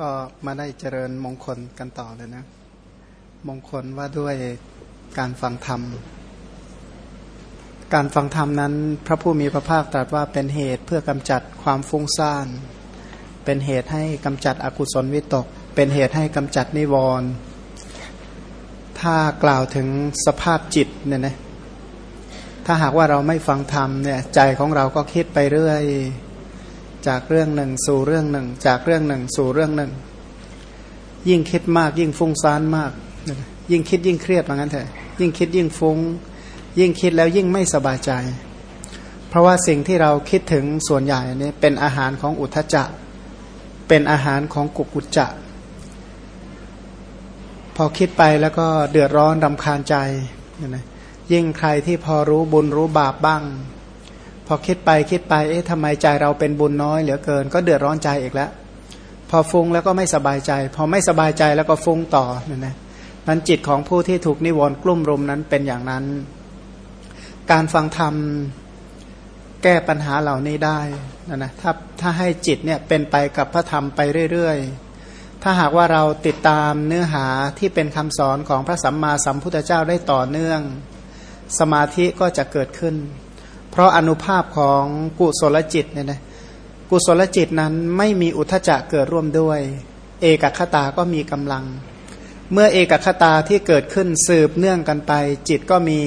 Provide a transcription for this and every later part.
ก็มาได้เจริญมงคลกันต่อเลยนะ มงคลว่าด้วยการฟังธรรม การฟังธรรมนั้น พระผู้มีพระภาคตรัสว่าเป็นเหตุเพื่อกำจัดความฟุ้งซ่าน เป็นเหตุให้กำจัดอกุศลวิตก เป็นเหตุให้กำจัดนิวรณ์ถ้ากล่าวถึงสภาพจิตเนี่ยนะถ้าหากว่าเราไม่ฟังธรรมเนี่ยใจของเราก็คิดไปเรื่อย จากเรื่องหนึ่ง สู่เรื่องหนึ่ง จากเรื่องหนึ่ง สู่เรื่องหนึ่ง ยิ่งคิดมาก ยิ่งฟุ้งซ่านมาก ยิ่งคิดยิ่งเครียดว่างั้นเถอะยิ่งคิดยิ่งฟุง้ง ยิ่งคิดแล้วยิ่งไม่สบายใจ เพราะว่าสิ่งที่เราคิดถึงส่วนใหญ่นี่เป็นอาหารของอุทจจะ เป็นอาหารของกุกุจจะ พอคิดไปแล้วก็เดือดร้อนรำคาญใจ ยิ่งใครที่พอรู้บุญรู้บาปบ้าง พอคิดไปคิดไป เอ๊ะทำไมใจเราเป็นบุญน้อยเหลือเกิน ก็เดือดร้อนใจอีกแล้ว พอฟุ้งแล้วก็ไม่สบายใจ พอไม่สบายใจแล้วก็ฟุ้งต่อนั่นนะนั้นจิตของผู้ที่ถูกนิวรณ์กลุ่มรุมนั้นเป็นอย่างนั้น การฟังธรรมแก้ปัญหาเหล่านี้ได้นะนะถ้าถ้าให้จิตเนี่ยเป็นไปกับพระธรรมไปเรื่อยๆ ถ้าหากว่าเราติดตามเนื้อหาที่เป็นคำสอนของพระสัมมาสัมพุทธเจ้าได้ต่อเนื่อง สมาธิก็จะเกิดขึ้น เพราะอนุภาพของกุศลจิตเนี่ยนะกุศลจิตนั้นไม่มีอุทจักเกิดร่วมด้วย เอกคตาก็มีกำลัง เมื่อเอกคตาที่เกิดขึ้นสืบเนื่องกันไป จิตก็มี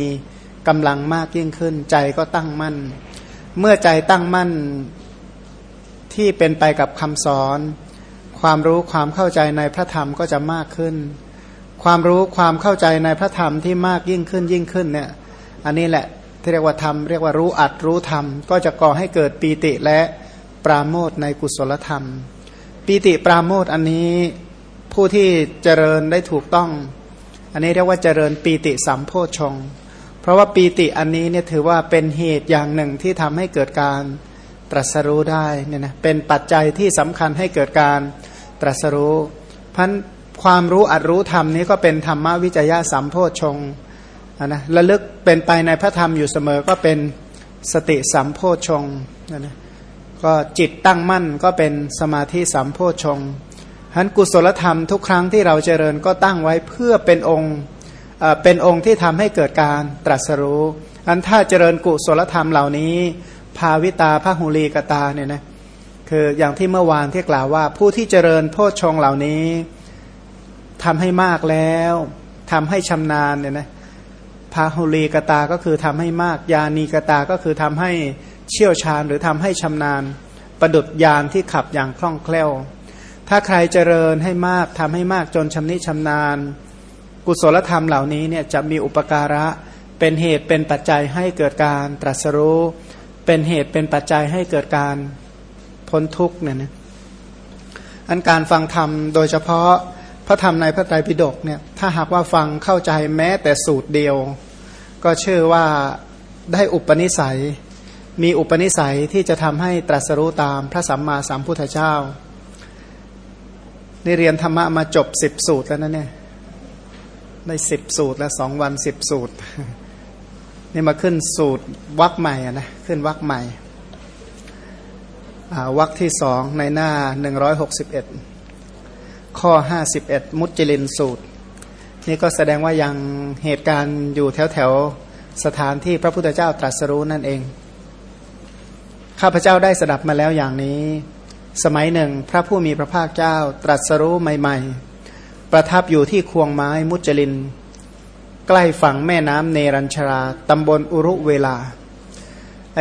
กำลังมากยิ่งขึ้น ใจก็ตั้งมั่น เมื่อใจตั้งมั่นที่เป็นไปกับคำสอน ความรู้ความเข้าใจในพระธรรมก็จะมากขึ้น ความรู้ความเข้าใจในพระธรรมที่มากยิ่งขึ้นยิ่งขึ้นเนี่ยอันนี้แหละ ที่เรียกว่าธรรมเรียกว่ารู้อัดรู้ธรรม ก็จะก่อให้เกิดปีติและปราโมทในกุศลธรรม ปีติปราโมทอันนี้ผู้ที่เจริญได้ถูกต้อง อันนี้เรียกว่าเจริญปีติสัมโพชงเพราะว่าปีติอันนี้เนี่ยถือว่าเป็นเหตุอย่างหนึ่งที่ทำให้เกิดการตรัสรู้ได้เนี่ยนะเป็นปัจจัยที่สำคัญให้เกิดการตรัสรู้พันความรู้อัดรู้ธรรมนี้ก็เป็นธรรมวิจยะสัมโพชง นะระลึกเป็นไปในพระธรรมอยู่เสมอก็เป็นสติสัมโพชงนะก็จิตตั้งมั่นก็เป็นสมาธิสัมโพชงฉะนั้นกุศลธรรมทุกครั้งที่เราเจริญก็ตั้งไว้เพื่อเป็นองค์เป็นองค์ที่ทำให้เกิดการตรัสรู้อันถ้าเจริญกุศลธรรมเหล่านี้ ภาวิตาพระหุลีกตาเนี่ยนะคืออย่างที่เมื่อวานที่กล่าวว่า ผู้ที่เจริญโพชงเหล่านี้ทำให้มากแล้วทำให้ชำนาญเนี่ยนะ พาหุลีกตาก็คือทำให้มาก ยานีกตาก็คือทำให้เชี่ยวชาญหรือทำให้ชำนาญ ประดุดยานที่ขับอย่างคล่องแคล่ว ถ้าใครเจริญให้มากทำให้มากจนชำนิชำนาญ กุศลธรรมเหล่านี้เนี่ยจะมีอุปการะเป็นเหตุเป็นปัจจัยให้เกิดการตรัสรู้ เป็นเหตุเป็นปัจจัยให้เกิดการพ้นทุกข์เนี่ยนะอันการฟังธรรมโดยเฉพาะ พระธรรมในพระไตรปิฎกเนี่ยถ้าหากว่าฟังเข้าใจแม้แต่สูตรเดียว ก็เชื่อว่าได้อุปนิสัย มีอุปนิสัยที่จะทำให้ตรัสรู้ตามพระสัมมาสัมพุทธเจ้านี่เรียนธรรมะมาจบสิบสูตรแล้วนะเนี่ยได้สิบสูตรแล้วสองวันสิบสูตร นี่มาขึ้นสูตรวักใหม่นะขึ้นวักใหม่วักที่สองในหน้าหนึ่งร้อยหกสิบเอ็ด ข้อ 51 มุจลินสูตร นี่ก็แสดงว่ายังเหตุการณ์อยู่แถวแถวสถานที่พระพุทธเจ้าตรัสรู้นั่นเอง ข้าพเจ้าได้สดับมาแล้วอย่างนี้ สมัยหนึ่งพระผู้มีพระภาคเจ้าตรัสรู้ใหม่ ๆ ประทับอยู่ที่ควงไม้มุจลิน ใกล้ฝั่งแม่น้ำเนรัญชราตำบลอุรุเวลาไอ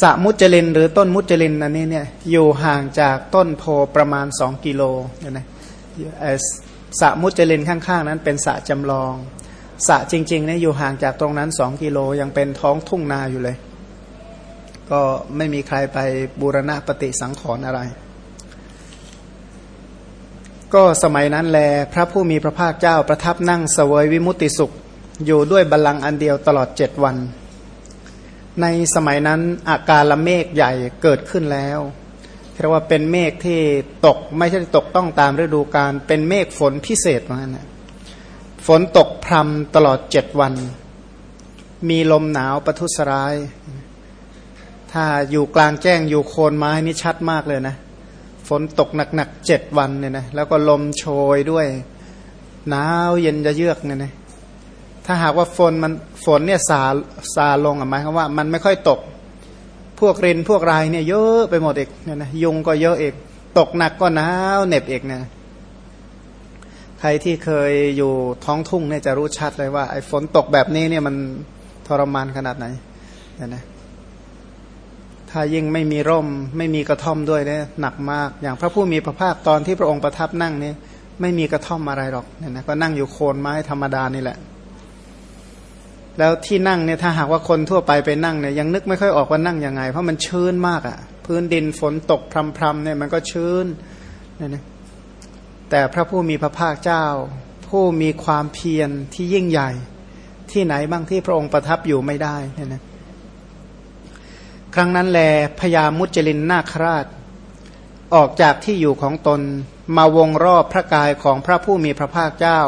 สะมุจลินหรือต้นมุจลินอันนี้เนี่ยอยู่ห่างจากต้นโพประมาณสองกิโลเนี่ยนะ สะมุจลินข้างๆ นั้นเป็นสะจำลองสะจริงๆเนี่ยอยู่ห่างจากตรงนั้นสองกิโลยังเป็นท้องทุ่งนาอยู่เลย ก็ไม่มีใครไปบูรณะปฏิสังขรณ์อะไร ก็สมัยนั้นแล พระผู้มีพระภาคเจ้าประทับนั่งเสวยวิมุติสุข อยู่ด้วยบัลลังก์อันเดียวตลอดเจ็ดวัน ในสมัยนั้นอาการละเมฆใหญ่เกิดขึ้นแล้ว เรียกว่าเป็นเมฆที่ตกไม่ใช่ตกต้องตามฤดูกาลเป็นเมฆฝนพิเศษเหมือนกันฝนตกพรำตลอดเจ็ดวัน มีลมหนาวประทุษร้าย ถ้าอยู่กลางแจ้งอยู่โคนไม้นี่ชัดมากเลยนะ ฝนตกหนักๆเจ็ดวันเนี่ยนะแล้วก็ลมโชยด้วย หนาวเย็นจะเยือกเนี่ยนะถ้าหากว่าฝนมันฝนเนี่ยซาซาลงหมายความว่า มันไม่ค่อยตก พวกเรนพวกรายเนี่ยเยอะไปหมดเอกเนี่ยนะยุงก็เยอะเอกตกหนักก็หนาวเหน็บเอกเนี่ยใครที่เคยอยู่ท้องทุ่งเนี่ยจะรู้ชัดเลยว่าไอ้ฝนตกแบบนี้เนี่ยมันทรมานขนาดไหนเนี่ยนะถ้ายิ่งไม่มีร่มไม่มีกระท่อมด้วยเนี่ยหนักมาก อย่างพระผู้มีพระภาคตอนที่พระองค์ประทับนั่งเนี่ยไม่มีกระท่อมอะไรหรอกเนี่ยนะก็นั่งอยู่โคนไม้ธรรมดานี่แหละ แล้วที่นั่งเนี่ยถ้าหากว่าคนทั่วไปไปนั่งเนี่ยยังนึกไม่ค่อยออกว่านั่งยังไง เพราะมันชื้นมากอะ่ะ พื้นดินฝนตกพรำๆเนี่ยมันก็ชื้นนี่นะแต่พระผู้มีพระภาคเจ้า ผู้มีความเพียรที่ยิ่งใหญ่ ที่ไหนบ้างที่พระองค์ประทับอยู่ไม่ได้เนี่ยนะครั้งนั้นแลพญามุจลินนาคราช ออกจากที่อยู่ของตนมาวงรอบพระกายของพระผู้มีพระภาคเจ้า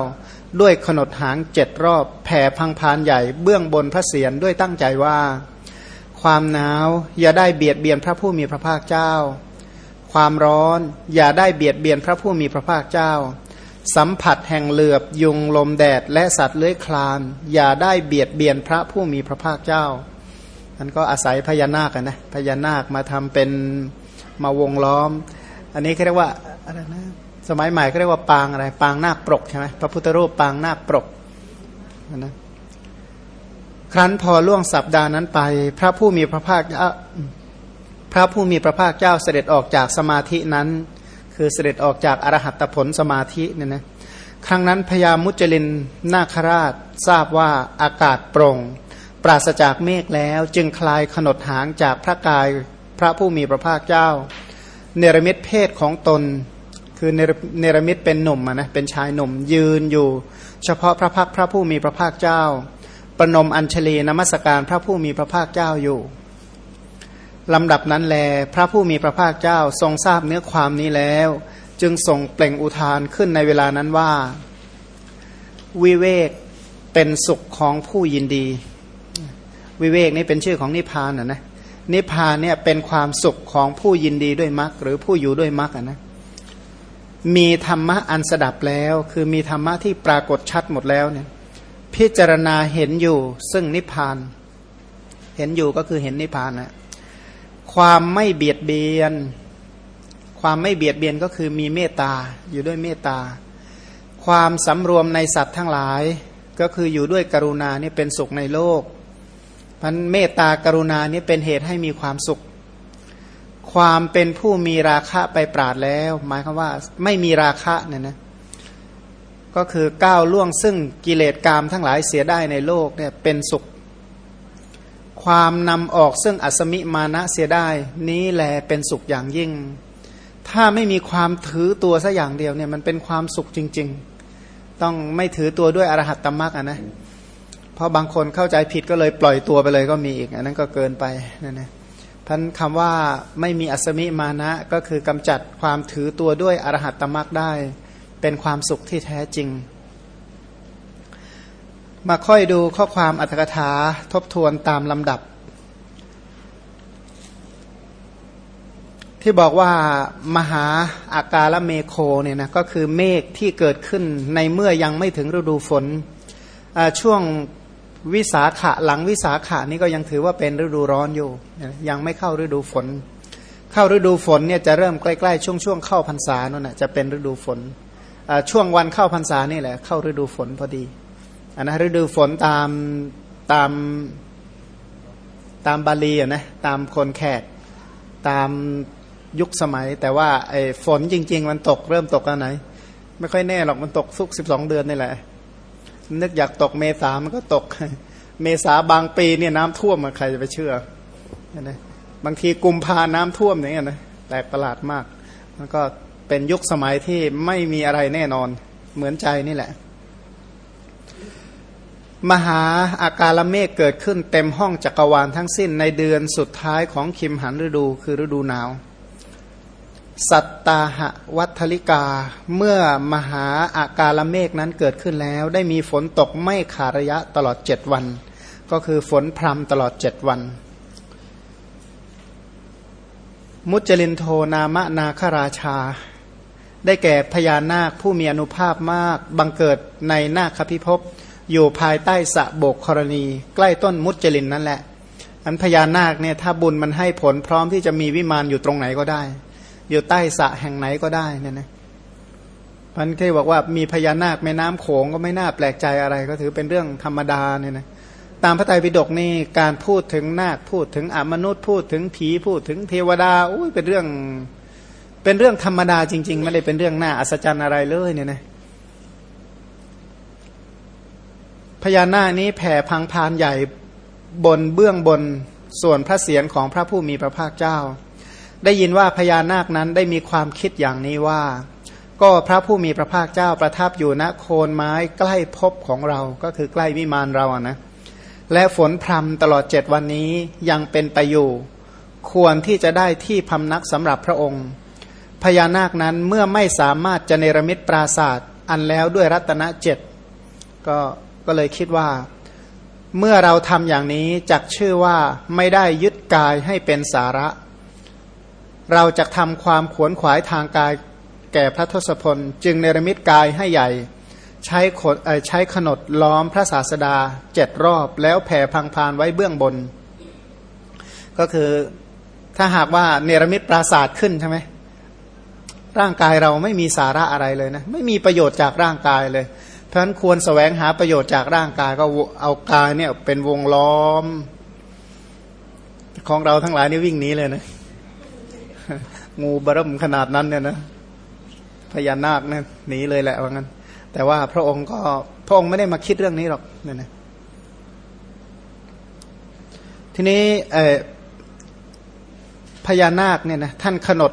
ด้วยขนดหางเจ็ดรอบแผ่พังพานใหญ่เบื้องบนพระเศียรด้วยตั้งใจว่า ความหนาวอย่าได้เบียดเบียนพระผู้มีพระภาคเจ้า ความร้อนอย่าได้เบียดเบียนพระผู้มีพระภาคเจ้า สัมผัสแห่งเหลือบยุงลมแดดและสัตว์เลื้อยคลาน อย่าได้เบียดเบียนพระผู้มีพระภาคเจ้ามันก็อาศัยพญานาคนะพญานาคมาทำเป็นมาวงล้อม อันนี้เขาเรียกว่าอะไรนะ สมัยใหม่เขาเรียกว่าปางอะไร ปางนาคปรกใช่ไหมพระพุทธรูปปางนาคปรกนะครั้นพอล่วงสัปดาห์นั้นไป พระผู้มีพระภาคพระผู้มีพระภาคเจ้าเสด็จออกจากสมาธินั้น คือเสด็จออกจากอรหัตผลสมาธิเนี่ยนะครั้งนั้นพญามุจลินนาคราชทราบว่าอากาศโปร่ง ปราศจากเมฆแล้วจึงคลายขนดหางจากพระกายพระผู้มีพระภาคเจ้า เนรมิตเพศของตน คือเนรมิตเป็นหนุ่มนะเป็นชายหนุ่มยืนอยู่ เฉพาะพระพักพระผู้มีพระภาคเจ้า ประนมอัญชลีนมัสการพระผู้มีพระภาคเจ้าอยู่ลำดับนั้นแล พระผู้มีพระภาคเจ้าทรงทราบเนื้อความนี้แล้ว จึงส่งเปล่งอุทานขึ้นในเวลานั้นว่า วิเวกเป็นสุขของผู้ยินดี วิเวกนี่เป็นชื่อของนิพพานนะนะนิพพานเนี่ยเป็นความสุขของผู้ยินดีด้วยมรรคหรือผู้อยู่ด้วยมรรคนะ มีธรรมะอันสดับแล้ว คือมีธรรมะที่ปรากฏชัดหมดแล้วเนี่ยพิจารณาเห็นอยู่ซึ่งนิพพาน เห็นอยู่ก็คือเห็นนิพพานนะความไม่เบียดเบียน ความไม่เบียดเบียนก็คือมีเมตตาอยู่ด้วยเมตตา ความสำรวมในสัตว์ทั้งหลาย ก็คืออยู่ด้วยกรุณานี่เป็นสุขในโลกมันเมตตากรุณานี้เป็นเหตุให้มีความสุข ความเป็นผู้มีราคะไปปราดแล้ว หมายคือว่าไม่มีราคะเนี่ยนะก็คือก้าวล่วงซึ่งกิเลสกามทั้งหลายเสียได้ในโลกเนี่ยเป็นสุข ความนำออกซึ่งอัศมิมานะเสียได้ นี้แลเป็นสุขอย่างยิ่ง ถ้าไม่มีความถือตัวสัอย่างเดียวเนี่ยมันเป็นความสุขจริง ๆ ต้องไม่ถือตัวด้วยอรหัตตมรักอะนะเพราะบางคนเข้าใจผิดก็เลยปล่อยตัวไปเลยก็มีอีกอันนั้นก็เกินไปนั่นนะ ท่านคำว่าไม่มีอัศมิมานะ ก็คือกำจัดความถือตัวด้วยอรหัตตมรักได้ เป็นความสุขที่แท้จริง มาค่อยดูข้อความอัตถกถาทบทวนตามลำดับ ที่บอกว่ามหาอากาลเมโคเนี่ยนะก็คือเมฆที่เกิดขึ้นในเมื่อยังไม่ถึงฤดูฝนช่วง วิสาขะหลังวิสาขะนี่ก็ยังถือว่าเป็นฤดูร้อนอยู่ ยังไม่เข้าฤดูฝน เข้าฤดูฝนเนี่ยจะเริ่มใกล้ๆช่วงช่วงเข้าพรรษานั่นแหะจะเป็นฤดูฝนช่วงวันเข้าพรรษานี่แหละเข้าฤดูฝนพอดีอันนะฤดูฝนตามตามตามบาลีอะนะตามคนแขกตามยุคสมัย แต่ว่าไอ้ฝนจริง ๆ มันตกเริ่มตกอันไหน ไม่ค่อยแน่หรอกมันตกสุกสิบสองเดือนนี่แหละ นึกอยากตกเมษามันก็ตก เมษาบางปีเนี่ยน้ำท่วมใครจะไปเชื่อนะบางทีกุมพาน้ำท่วมอย่างเงี้ยนะแปลกประหลาดมากมันก็เป็นยุคสมัยที่ไม่มีอะไรแน่นอนเหมือนใจนี่แหละ มหาอาการเมฆเกิดขึ้นเต็มห้องจักรวาลทั้งสิ้นในเดือนสุดท้ายของคิมหันฤดูคือฤดูหนาว สัตตาหะวัทลิกา เมื่อมหาอากาลเมฆนั้นเกิดขึ้นแล้ว ได้มีฝนตกไม่ขาดระยะตลอดเจ็ดวัน ก็คือฝนพรำตลอดเจ็ดวัน มุจลินโทนามะนาคราชา ได้แก่พญานาคผู้มีอนุภาพมาก บังเกิดในนาคพิภพอยู่ภายใต้สะโบกครณี ใกล้ต้นมุจลินนั่นแหละอันพญานาคเนี่ยถ้าบุญมันให้ผลพร้อมที่จะมีวิมานอยู่ตรงไหนก็ได้ อยู่ใต้สะแห่งไหนก็ได้เนี่ยนะพันเคยบอกว่ามีพญานาคแม่น้ำโขงก็ไม่น่าแปลกใจอะไร ก็ถือเป็นเรื่องธรรมดาเนี่ยนะตามพระไตรปิฎกนี่การพูดถึงนาคพูดถึงอมนุษย์พูดถึงผีพูดถึงเทวดาอุ้ยเป็นเรื่อง เป็นเรื่องธรรมดาจริง ๆ ไม่ได้เป็นเรื่องน่าอัศจรรย์อะไรเลยเนี่ยนะพญานาคนี้แผ่พังพานใหญ่บนเบื้องบนส่วนพระเศียรของพระผู้มีพระภาคเจ้า ได้ยินว่าพญานาคนั้นได้มีความคิดอย่างนี้ว่า ก็พระผู้มีพระภาคเจ้าประทับอยู่ณโคนไม้ใกล้พบของเราก็คือใกล้วิมานเราอะนะและฝนพรำตลอดเจ็ดวันนี้ยังเป็นไปอยู่ ควรที่จะได้ที่พำนักสำหรับพระองค์ พญานาคนั้นเมื่อไม่สามารถจะเนรมิตปราศาสตร์อันแล้วด้วยรัตนเจ็ดก็ก็เลยคิดว่า เมื่อเราทำอย่างนี้จักชื่อว่าไม่ได้ยึดกายให้เป็นสาระ เราจะทำความขวนขวายทางกายแก่พระทศพล จึงเนรมิตกายให้ใหญ่ ใช้ขดใช้ขนดล้อมพระศาสดาเจ็ดรอบ แล้วแผ่พังพานไว้เบื้องบน ก็คือถ้าหากว่าเนรมิตปราศาสตร์ขึ้นใช่ไหมร่างกายเราไม่มีสาระอะไรเลยนะ ไม่มีประโยชน์จากร่างกายเลย เพราะฉะนั้นควรสแสวงหาประโยชน์จากร่างกายก็เอากายเนี่ยเป็นวงล้อม ของเราทั้งหลายนี่วิ่งหนีเลยนะ งูบรมขนาดนั้นเนี่ยนะพญานาคเนี่ยหนีเลยแหละว่างั้น แต่ว่าพระองค์ก็พระองค์ไม่ได้มาคิดเรื่องนี้หรอกเนี่ยนะทีนี้พญานาคเนี่ยนะท่านขนด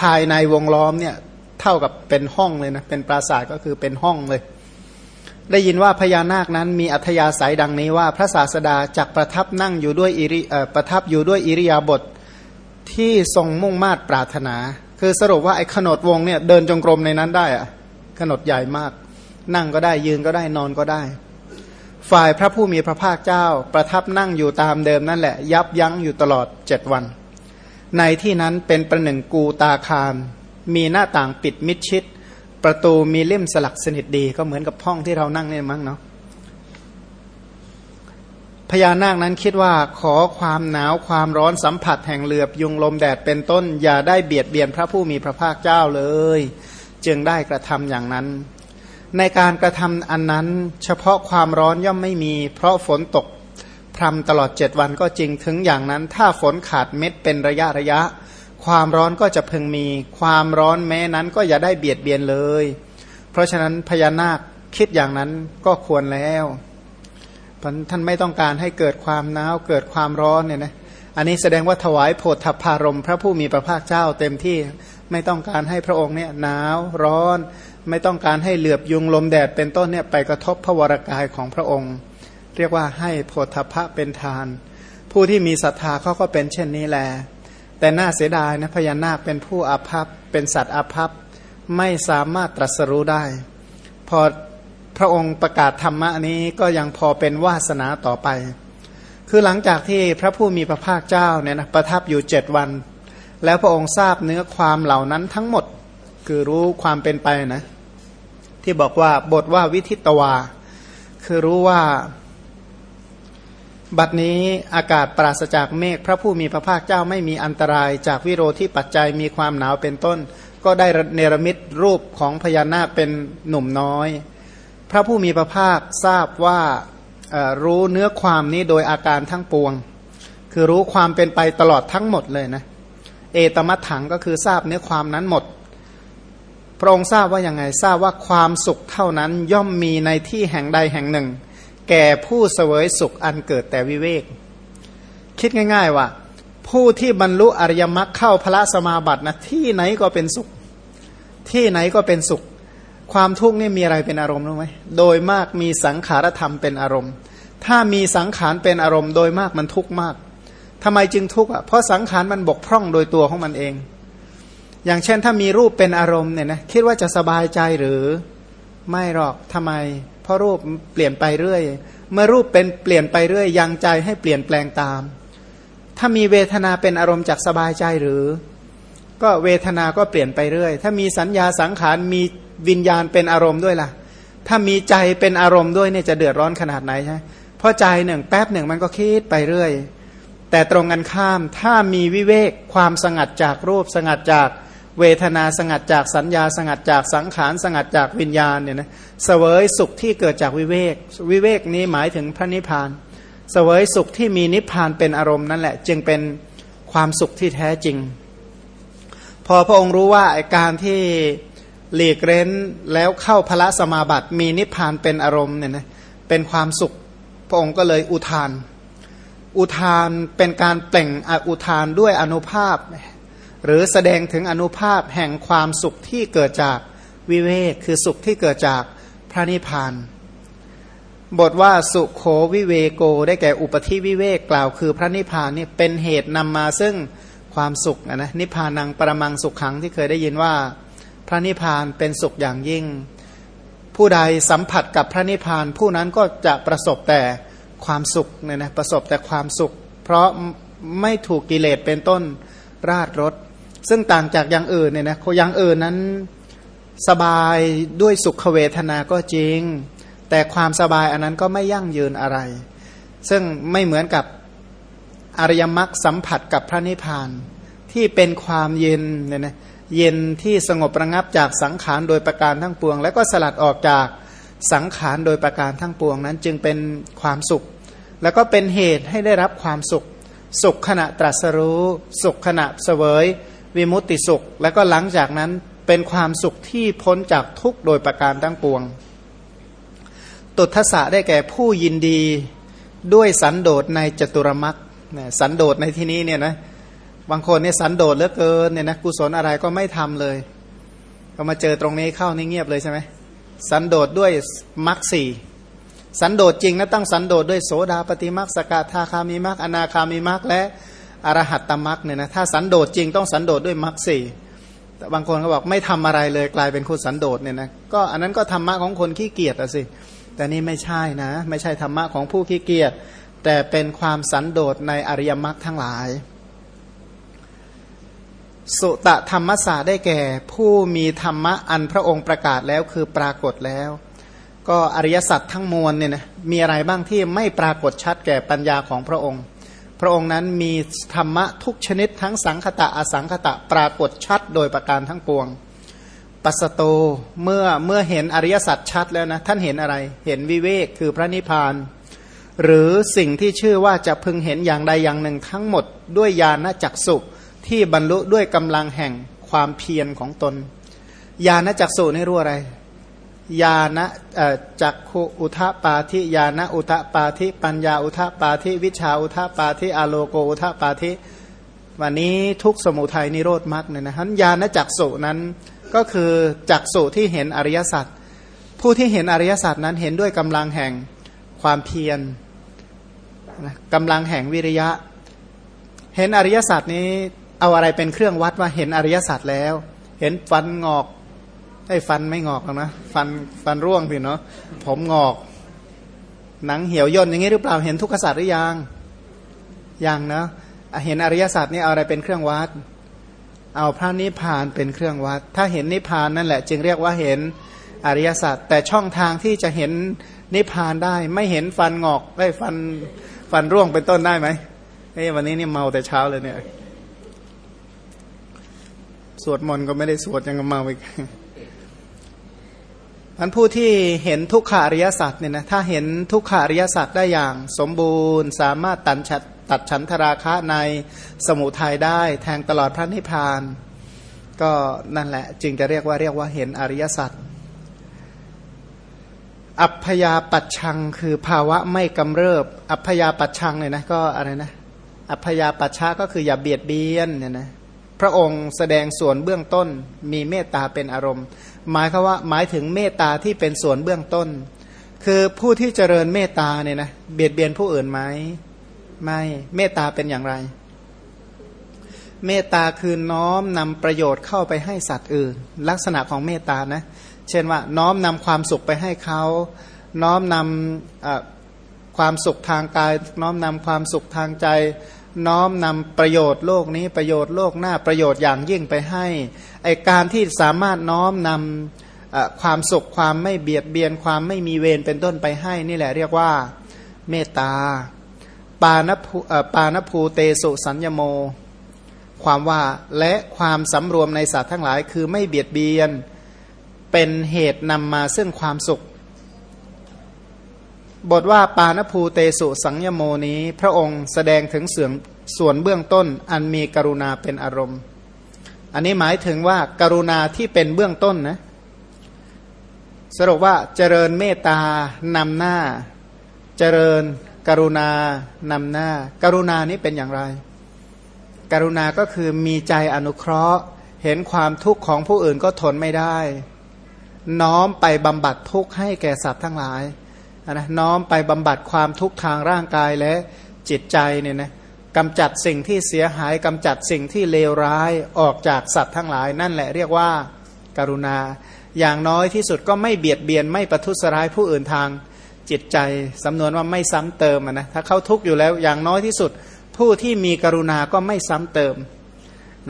ภายในวงล้อมเนี่ยเท่ากับเป็นห้องเลยนะเป็นปราสาทก็คือเป็นห้องเลย ได้ยินว่าพญานาคนั้นมีอัธยาศัยดังนี้ว่าพระศาสดาจักประทับนั่งอยู่ด้วยอิริประทับอยู่ด้วยอิริยาบถ ที่ทรงมุ่งมาตรปรารถนา คือสรุปว่าไอ้ขนดวงเนี่ยเดินจงกรมในนั้นได้อะขนดใหญ่มาก นั่งก็ได้ยืนก็ได้นอนก็ได้ ฝ่ายพระผู้มีพระภาคเจ้าประทับนั่งอยู่ตามเดิมนั่นแหละ ยับยั้งอยู่ตลอดเจ็ดวัน ในที่นั้นเป็นประหนึ่งกูตาคารมีหน้าต่างปิดมิดชิด ประตูมีเล่มสลักสนิทดีก็เหมือนกับห้องที่เรานั่งเนี่ยมั้งเนาะ พญานาคนั้นคิดว่าขอความหนาวความร้อนสัมผัสแห่งเหลือบยุงลมแดดเป็นต้น อย่าได้เบียดเบียนพระผู้มีพระภาคเจ้าเลย จึงได้กระทำอย่างนั้น ในการกระทำอันนั้น เฉพาะความร้อนย่อมไม่มี เพราะฝนตกพรำตลอดเจ็ดวันก็จริงถึงอย่างนั้น ถ้าฝนขาดเม็ดเป็นระยะระยะ ความร้อนก็จะพึงมี ความร้อนแม้นั้นก็อย่าได้เบียดเบียนเลย เพราะฉะนั้นพญานาคคิดอย่างนั้นก็ควรแล้ว ท่านไม่ต้องการให้เกิดความหนาวเกิดความร้อนเนี่ยนะอันนี้แสดงว่าถวายโพธพารมพระผู้มีพระภาคเจ้าเต็มที่ไม่ต้องการให้พระองค์เนี่ยหนาวร้อน ไม่ต้องการให้เหลือบยุงลมแดดเป็นต้นเนี่ยไปกระทบพระวรากายของพระองค์ เรียกว่าให้โพธพะเป็นทาน ผู้ที่มีศรัทธาเขาก็เป็นเช่นนี้แหละแต่น่าเสียดายนะพญานาคเป็นผู้อาภัพเป็นสัตว์อาภัพไม่สามารถตรัสรู้ได้ พอ พระองค์ประกาศธรรมะนี้ก็ยังพอเป็นวาสนาต่อไป คือหลังจากที่พระผู้มีพระภาคเจ้าเนี่ยนะประทับอยู่เจ็ดวัน แล้วพระองค์ทราบเนื้อความเหล่านั้นทั้งหมดคือรู้ความเป็นไปนะ ที่บอกว่าบทว่าวิทิตวา คือรู้ว่า บัดนี้อากาศปราศจากเมฆพระผู้มีพระภาคเจ้าไม่มีอันตรายจากวิโรที่ปัจจัยมีความหนาวเป็นต้น ก็ได้เนรมิตรูปของพญานาคเป็นหนุ่มน้อย พระผู้มีพระภาคทราบว่ารู้เนื้อความนี้โดยอาการทั้งปวง คือรู้ความเป็นไปตลอดทั้งหมดเลยนะ เอตมัตถังก็คือทราบเนื้อความนั้นหมด พระองค์ทราบว่ายังไงทราบว่าความสุขเท่านั้นย่อมมีในที่แห่งใดแห่งหนึ่ง แก่ผู้เสวยสุขอันเกิดแต่วิเวก คิดง่าย ๆ ว่า ผู้ที่บรรลุอริยมรรคเข้าพระสมาบัตินะที่ไหนก็เป็นสุข ที่ไหนก็เป็นสุข ความทุกข์นี่มีอะไรเป็นอารมณ์รู้ไหมโดยมากมีสังขารธรรมเป็นอารมณ์ ถ้ามีสังขารเป็นอารมณ์ โดยมากมันทุกข์มากทำไมจึงทุกข์อะเพราะสังขารมันบกพร่องโดยตัวของมันเอง อย่างเช่นถ้ามีรูปเป็นอารมณ์เนี่ยนะคิดว่าจะสบายใจหรือไม่หรอกทำไม เพราะรูปเปลี่ยนไปเรื่อย เมื่อรูปเป็นเปลี่ยนไปเรื่อยยังใจให้เปลี่ยนแปลงตาม ถ้ามีเวทนาเป็นอารมณ์จากสบายใจหรือ ก็เวทนาก็เปลี่ยนไปเรื่อย ถ้ามีสัญญาสังขารมี วิญญาณเป็นอารมณ์ด้วยล่ะ ถ้ามีใจเป็นอารมณ์ด้วยเนี่ยจะเดือดร้อนขนาดไหนใช่เพราะใจหนึ่งแป๊บหนึ่งมันก็คิดไปเรื่อย แต่ตรงกันข้ามถ้ามีวิเวกความสงัดจากรูปสงัดจากเวทนาสงัดจากสัญญา สงัดจากสังขารสงัดจากวิญญาณเนี่ยนะเสวยสุขที่เกิดจากวิเวก วิเวกนี้หมายถึงพระนิพพานเสวยสุขที่มีนิพพานเป็นอารมณ์นั่นแหละ จึงเป็นความสุขที่แท้จริง พอพระองค์รู้ว่าการที่ หลีกเร้นแล้วเข้าพระสมาบัติ มีนิพพานเป็นอารมณ์เนี่ยนะเป็นความสุขพระองค์ก็เลยอุทาน อุทานเป็นการเปล่งอุทานด้วยอนุภาพ หรือแสดงถึงอนุภาพแห่งความสุขที่เกิดจากวิเวกคือสุขที่เกิดจากพระนิพพาน บทว่าสุโขวิเวโกได้แก่อุปธิวิเวกกล่าวคือพระนิพพานนี่เป็นเหตุนำมาซึ่งความสุขนะนิพพานังประมังสุขขังที่เคยได้ยินว่า พระนิพพานเป็นสุขอย่างยิ่ง ผู้ใดสัมผัสกับพระนิพพานผู้นั้นก็จะประสบแต่ความสุขเนี่ยนะประสบแต่ความสุข เพราะไม่ถูกกิเลสเป็นต้นราดรถซึ่งต่างจากอย่างอื่นเนี่ยนะอย่างอื่นนั้นสบายด้วยสุขเวทนาก็จริง แต่ความสบายอันนั้นก็ไม่ยั่งยืนอะไร ซึ่งไม่เหมือนกับอริยมรรคสัมผัสกับพระนิพพานที่เป็นความเย็นเนี่ยนะ เย็นที่สงบระงับจากสังขารโดยประการทั้งปวง แล้วก็สลัดออกจากสังขารโดยประการทั้งปวงนั้นจึงเป็นความสุข แล้วก็เป็นเหตุให้ได้รับความสุข สุขขณะตรัสรู้ สุขขณะเสวย วิมุตติสุข แล้วก็หลังจากนั้นเป็นความสุขที่พ้นจากทุกโดยประการทั้งปวง ตุทศะได้แก่ผู้ยินดีด้วยสันโดษในจตุรมักสันโดษในที่นี้เนี่ยนะ บางคนเนี่ยสันโดษเหลือเกินเนี่ยนะกุศลอะไรก็ไม่ทำเลยก็มาเจอตรงนี้เข้านี่เงียบเลยใช่ไหมสันโดษด้วยมักสี่สันโดษจริงนะต้องสันโดษด้วยโสดาปฏิมักสกทาคามีมักอนาคามีมักและอรหัตตมรักเนี่ยนะถ้าสันโดษจริงต้องสันโดษด้วยมรรคสี่แต่บางคนก็บอกไม่ทำอะไรเลยกลายเป็นคนสันโดษเนี่ยนะก็อันนั้นก็ธรรมะของคนขี้เกียจอะสิ แต่นี่ไม่ใช่นะ ไม่ใช่ธรรมะของผู้ขี้เกียจแต่เป็นความสันโดษในอริยมรรคทั้งหลาย สุตธรรมศาสตร์ได้แก่ ผู้มีธรรมะอันพระองค์ประกาศแล้วคือปรากฏแล้ว ก็อริยสัจทั้งมวลเนี่ยนะมีอะไรบ้างที่ไม่ปรากฏชัดแก่ปัญญาของพระองค์ พระองค์นั้นมีธรรมะทุกชนิดทั้งสังคตะอสังคตะปรากฏชัดโดยประการทั้งปวง ปัสโตเมื่อเมื่อเห็นอริยสัจชัดแล้วนะท่านเห็นอะไรเห็นวิเวกคือพระนิพพานหรือสิ่งที่ชื่อว่าจะพึงเห็นอย่างใดอย่างหนึ่งทั้งหมดด้วยญาณจักสุ ที่บรรลุด้วยกำลังแห่งความเพียรของตน ญาณจักสุนี่รู้อะไร ญาณจักขุอุทปาธิญาณอุทปาธิปัญญาอุทปาธิวิชาอุทปาธิอโลโกอุทปาธิวันนี้ทุกสมุทัยนิโรธมรรคเนี่ยนะฮะญาณจักสุนั้นก็คือจักสุที่เห็นอริยสัจผู้ที่เห็นอริยสัจนั้นเห็นด้วยกำลังแห่งความเพียรกำลังแห่งวิริยะ เห็นอริยสัจนี้ เอาอะไรเป็นเครื่องวัดว่าเห็นอริยสัจแล้ว เห็นฟันงอกไอ้ฟันไม่งอกนะฟันฟันร่วงสิเนาะผมงอก หนังเหี่ยวย่นอย่างนี้หรือเปล่าเห็นทุกขสัตว์หรือยังยังนะเห็นอริยสัจนี่เอาอะไรเป็นเครื่องวัด เอาพระนิพพานเป็นเครื่องวัด ถ้าเห็นนิพพานนั่นแหละ จึงเรียกว่าเห็นอริยสัจแต่ช่องทางที่จะเห็นนิพพานได้ ไม่เห็นฟันงอกได้ฟันฟันร่วงเป็นต้นได้ไหมเอ้วันนี้นี่เมาแต่เช้าเลยเนี่ย สวดมนต์ก็ไม่ได้สวดยังเมาอีกอันผู้ที่เห็นทุกขาริยสัตว์เนี่ยนะถ้าเห็นทุกขาริยสัตว์ได้อย่าง สมบูรณ์ สามารถตัดชัดตัดฉันทราคะในสมุทัยได้แทงตลอดพระนิพพาน ก็นั่นแหละจึงจะเรียกว่าเรียกว่าเห็นอริยสัจอัพยาปัจชังคือภาวะไม่กำเริบ อัพยาปัจชังเนี่ยนะก็อะไรนะอัพยาปัจชาก็คืออย่าเบียดเบียนเนี่ยนะ พระองค์แสดงส่วนเบื้องต้นมีเมตตาเป็นอารมณ์ หมายคือว่าหมายถึงเมตตาที่เป็นส่วนเบื้องต้น คือผู้ที่เจริญเมตตาเนี่ยนะเบียดเบียนผู้อื่นไหมไม่เมตตาเป็นอย่างไร เมตตาคือน้อมนำประโยชน์เข้าไปให้สัตว์อื่น ลักษณะของเมตตานะ เช่นว่าน้อมนำความสุขไปให้เขา น้อมนำความสุขทางกาย น้อมนำความสุขทางใจ น้อมนำประโยชน์โลกนี้ประโยชน์โลกหน้าประโยชน์อย่างยิ่งไปให้ไอการที่สามารถน้อมนำความสุขความไม่เบียดเบียนความไม่มีเวรเป็นต้นไปให้ นี่แหละเรียกว่าเมตตา ปานภูปานภูเตสุสัญญโม ความว่าและความสำรวมในสัตว์ทั้งหลาย คือไม่เบียดเบียนเป็นเหตุนำมาซึ่งความสุข บทว่าปานภูเตสุสังยโมนี้ พระองค์แสดงถึงเสื่อมส่วนเบื้องต้นอันมีกรุณาเป็นอารมณ์ อันนี้หมายถึงว่าการุณาที่เป็นเบื้องต้นนะสรุปว่าเจริญเมตตานำหน้า เจริญกรุณานำหน้าการุณานี้เป็นอย่างไร กรุณาก็คือมีใจอนุเคราะห์ เห็นความทุกข์ของผู้อื่นก็ทนไม่ได้ น้อมไปบำบัดทุกข์ให้แก่สัตว์ทั้งหลาย นะน้อมไปบำบัดความทุกข์ทางร่างกายและจิตใจเนี่ยนะกำจัดสิ่งที่เสียหายกำจัดสิ่งที่เลวร้ายออกจากสัตว์ทั้งหลาย นั่นแหละเรียกว่าการุณา อย่างน้อยที่สุดก็ไม่เบียดเบียนไม่ประทุษร้ายผู้อื่นทางจิตใจสำนวนว่าไม่ซ้ำเติมนะถ้าเขาทุกข์อยู่แล้วอย่างน้อยที่สุด ผู้ที่มีกรุณาก็ไม่ซ้ำเติม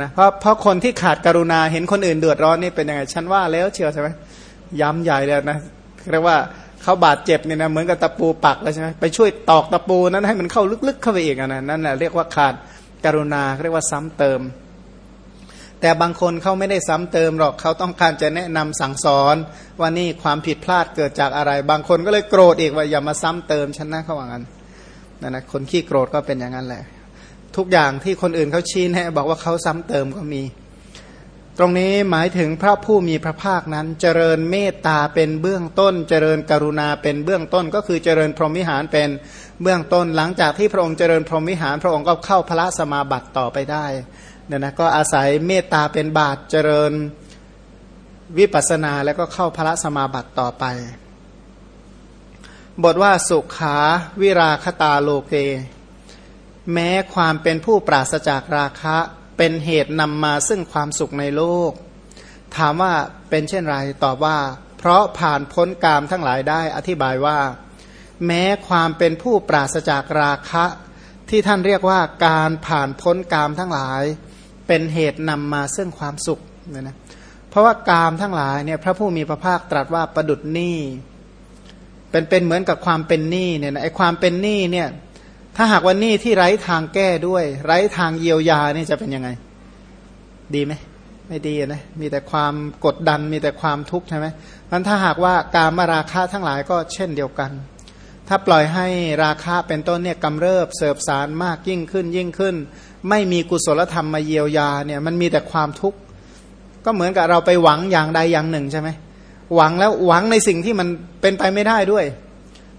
นะเพราะเพราะคนที่ขาดกรุณาเห็นคนอื่นเดือดร้อนนี่เป็นยังไงฉันว่าแล้วเชียวใช่ไหมย้ำใหญ่เลยนะเรียกว่า เขาบาดเจ็บเนี่ยนะเหมือนกับตะปูปักเลยใช่ไหมไปช่วยตอกตะปูนั้นให้มันเข้าลึกๆเข้าไปอีกนะนั่นแหละเรียกว่าขาดกรุณาเรียกว่าซ้ำเติม แต่บางคนเขาไม่ได้ซ้ำเติมหรอกเขาต้องการจะแนะนำสั่งสอนว่านี่ความผิดพลาดเกิดจากอะไร บางคนก็เลยโกรธอีกว่าอย่ามาซ้ำเติมฉันนะเขาว่างั้นนั่นนะคนขี้โกรธก็เป็นอย่างนั้นแหละ ทุกอย่างที่คนอื่นเขาชี้แนะบอกว่าเขาซ้ำเติมก็มี ตรงนี้หมายถึงพระผู้มีพระภาคนั้น เจริญเมตตาเป็นเบื้องต้น เจริญกรุณาเป็นเบื้องต้น ก็คือเจริญพรหมิหารเป็นเบื้องต้น หลังจากที่พระองค์เจริญพรหมิหาร พระองค์ก็เข้าพระสมาบัติต่อไปได้เนี่ยนะก็อาศัยเมตตาเป็นบาตเจริญวิปัสนาแล้วก็เข้าพระสมาบัติต่อไป บทว่าสุขาวิราคตาโลเก แม้ความเป็นผู้ปราศจากราคะ เป็นเหตุนำมาซึ่งความสุขในโลก ถามว่าเป็นเช่นไรตอบว่า เพราะผ่านพ้นกามทั้งหลายได้อธิบายว่า แม้ความเป็นผู้ปราศจากราคะ ที่ท่านเรียกว่าการผ่านพ้นกามทั้งหลาย เป็นเหตุนำมาซึ่งความสุขเนี่ยนะเพราะว่ากามทั้งหลายเนี่ยพระผู้มีพระภาคตรัสว่าประดุดหนี้เป็นเป็นเหมือนกับความเป็นหนี้เนี่ยนะไอความเป็นหนี้เนี่ย ถ้าหากว่านี้ที่ไร้ทางแก้ด้วย ไร้ทางเยียวยานี่จะเป็นยังไง ดีไหมไม่ดีนะมีแต่ความกดดันมีแต่ความทุกข์ใช่ไหมมันถ้าหากว่าการมาราคาทั้งหลายก็เช่นเดียวกัน ถ้าปล่อยให้ราคาเป็นต้นเนี่ยกำเริบเสบสารมากยิ่งขึ้นยิ่งขึ้น ไม่มีกุศลธรรมมาเยียวยาเนี่ยมันมีแต่ความทุกข์ก็เหมือนกับเราไปหวังอย่างใดอย่างหนึ่งใช่ไหมหวังแล้วหวังในสิ่งที่มันเป็นไปไม่ได้ด้วย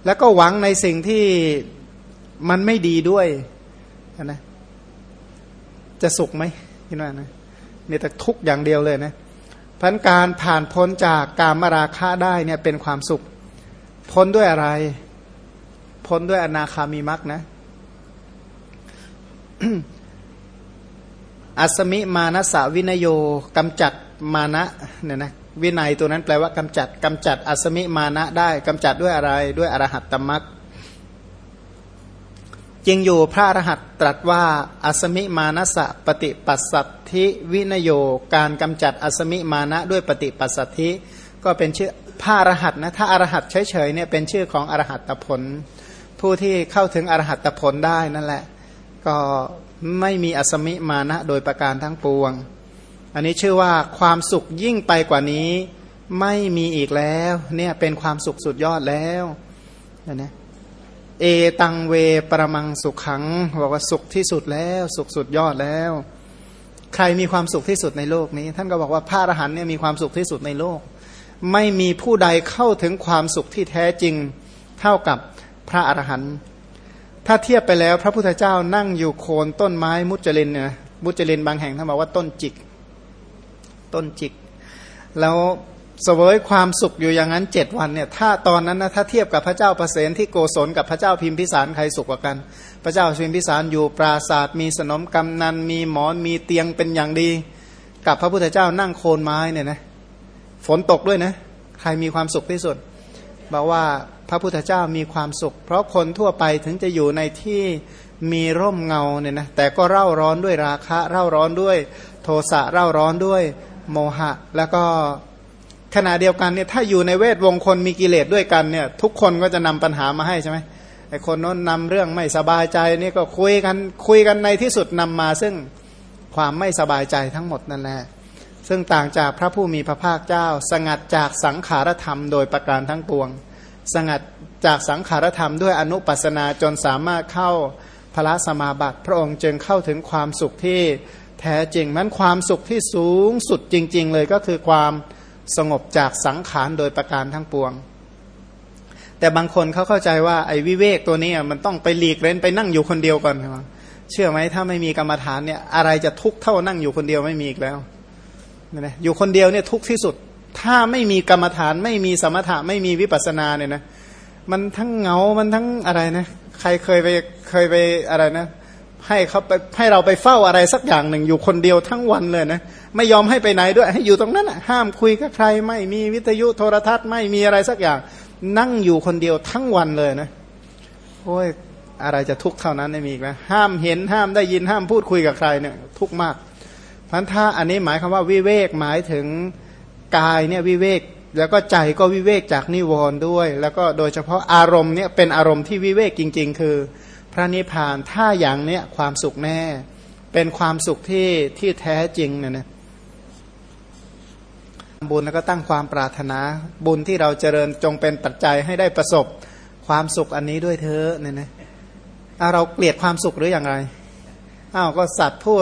แล้วก็หวังในสิ่งที่ มันไม่ดีด้วยนะจะสุขไหมคิดว่านะมีแต่ทุกข์อย่างเดียวเลยนะพันการผ่านพ้นจากการมาราคะได้เนี่ยเป็นความสุข พ้นด้วยอะไร พ้นด้วยอนาคามีมักนะ อัสมิมานะสาวินโยกำจัดมานะเนี่ยนะวินัยตัวนั้นแปลว่ากำจัดกำจัดอัสมิมานะได้กำจัดด้วยอะไรด้วยอรหัตตมัต จริงอยู่พระอรหัตตรัสว่าอัสมิมานะสะปฏิปัสสัทธิวินโยการกำจัดอัสมิมานะด้วยปฏิปัสสัทธิก็เป็นชื่อพระอรหัตนะถ้าอรหัตเฉยๆเนี่ยเป็นชื่อของอรหัตผล ผู้ที่เข้าถึงอรหัตผลได้นั่นแหละ ก็ไม่มีอสมิมานะโดยประการทั้งปวง อันนี้ชื่อว่าความสุขยิ่งไปกว่านี้ไม่มีอีกแล้วเนี่ยเป็นความสุขสุดยอดแล้วนะ เอตังเวประมังสุขขังบอกว่าสุขที่สุดแล้ว สุขสุดยอดแล้ว ใครมีความสุขที่สุดในโลกนี้ ท่านก็บอกว่าพระอรหันต์เนี่ยมีความสุขที่สุดในโลก ไม่มีผู้ใดเข้าถึงความสุขที่แท้จริงเท่ากับพระอรหันต์ถ้าเทียบไปแล้วพระพุทธเจ้านั่งอยู่โคนต้นไม้มุจลินเนี่ยมุจลินบางแห่งท่านบอกว่าต้นจิก ต้นจิก แล้ว เสวยความสุขอยู่อย่างนั้นเจ็ดวันเนี่ยถ้าตอนนั้นนะถ้าเทียบกับพระเจ้าประเสนที่โกศลกับพระเจ้าพิมพิสารใครสุขกว่ากัน พระเจ้าพิมพิสารอยู่ปราศาสตร์มีสนมกำนันมีหมอนมีเตียงเป็นอย่างดี กับพระพุทธเจ้านั่งโคนไม้เนี่ยนะฝนตกด้วยนะใครมีความสุขที่สุดบอกว่าพระพุทธเจ้ามีความสุข เพราะคนทั่วไปถึงจะอยู่ในที่มีร่มเงาเนี่ยนะแต่ก็เร่าร้อนด้วยราคะ เร่าร้อนด้วย โทสะเร่าร้อนด้วยโมหะ แล้วก็ ขณะเดียวกันเนี่ยถ้าอยู่ในเวทวงคนมีกิเลสด้วยกันเนี่ยทุกคนก็จะนำปัญหามาให้ใช่ไหมไอคนโน้นนำเรื่องไม่สบายใจนี่ก็คุยกันคุยกันในที่สุดนำมาซึ่งความไม่สบายใจทั้งหมดนั่นแหละซึ่งต่างจากพระผู้มีพระภาคเจ้า สงัดจากสังขารธรรมโดยประการทั้งปวง สงัดจากสังขารธรรมด้วยอนุปัสนาจนสามารถเข้าพระสมาบัติพระองค์จึงเข้าถึงความสุขที่แท้จริงมันความสุขที่สูงสุดจริง ๆ เลยก็คือความ สงบจากสังขารโดยประการทั้งปวง แต่บางคนเขาเข้าใจว่าไอ้วิเวกตัวนี้มันต้องไปหลีกเล่นไปนั่งอยู่คนเดียวก่อนเชื่อไหมถ้าไม่มีกรรมฐานเนี่ยอะไรจะทุกข์เท่านั่งอยู่คนเดียวไม่มีอีกแล้วนะอยู่คนเดียวเนี่ยทุกข์ที่สุด ถ้าไม่มีกรรมฐานไม่มีสมถะไม่มีวิปัสสนาเนี่ยนะมันทั้งเหงา มันทั้งอะไรนะ ใครเคยไปเคยไปอะไรนะ ให้เขาไปให้เราไปเฝ้าอะไรสักอย่างหนึ่งอยู่คนเดียวทั้งวันเลยนะไม่ยอมให้ไปไหนด้วยให้อยู่ตรงนั้นห้ามคุยกับใครไม่มีวิทยุโทรทัศน์ไม่มีอะไรสักอย่าง นั่งอยู่คนเดียวทั้งวันเลยนะโอ้ยอะไรจะทุกข์เท่านั้นไม่มีนะห้ามเห็นห้ามได้ยินห้ามพูดคุยกับใครเนี่ยทุกข์มากพันธะอันนี้หมายคำว่าวิเวกหมายถึงกายเนี่ยวิเวกแล้วก็ใจก็วิเวกจากนิวรณ์ด้วย แล้วก็โดยเฉพาะอารมณ์เนี่ยเป็นอารมณ์ที่วิเวกจริง ๆ คือ ระนิพพานถ้าอย่างเนี้ยความสุขแน่ เป็นความสุขที่ที่แท้จริงเนี่ยนะบุญแล้วก็ตั้งความปรารถนา บุญที่เราเจริญจงเป็นปัจจัยให้ได้ประสบความสุขอันนี้ด้วยเธอเนี่ยนะเราเกลียดความสุขหรืออย่างไรอ้าวก็สัตว์ผู้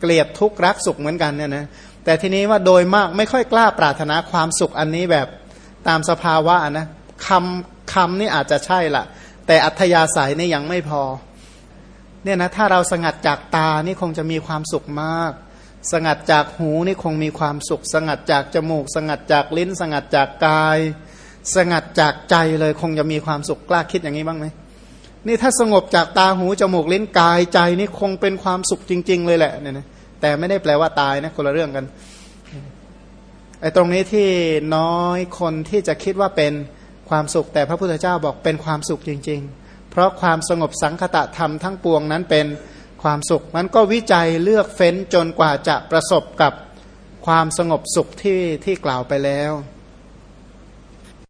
เกลียดทุกข์รักสุขเหมือนกันเนี่ยนะแต่ทีนี้ว่าโดยมากไม่ค่อยกล้าปรารถนาความสุขอันนี้แบบตามสภาวะนะคำคำนี่อาจจะใช่ละ แต่อัธยาศัยนี่ยังไม่พอ เนี่ยนะถ้าเราสงัดจากตานี่คงจะมีความสุขมาก สงัดจากหูนี่คงมีความสุข สงัดจากจมูก สงัดจากลิ้น สงัดจากกาย สงัดจากใจเลยคงจะมีความสุขกล้าคิดอย่างนี้บ้างไหมนี่ถ้าสงบจากตาหูจมูกลิ้นกายใจนี่คงเป็นความสุขจริง ๆ เลยแหละเนี่ยนะแต่ไม่ได้แปลว่าตายนะคนละเรื่องกันไอ้ตรงนี้ที่น้อยคนที่จะคิดว่าเป็น ความสุขแต่พระพุทธเจ้าบอกเป็นความสุขจริง ๆ เพราะความสงบสังคตะธรรมทั้งปวงนั้นเป็นความสุขมันก็วิจัยเลือกเฟ้นจนกว่าจะประสบกับความสงบสุขที่ที่กล่าวไปแล้ว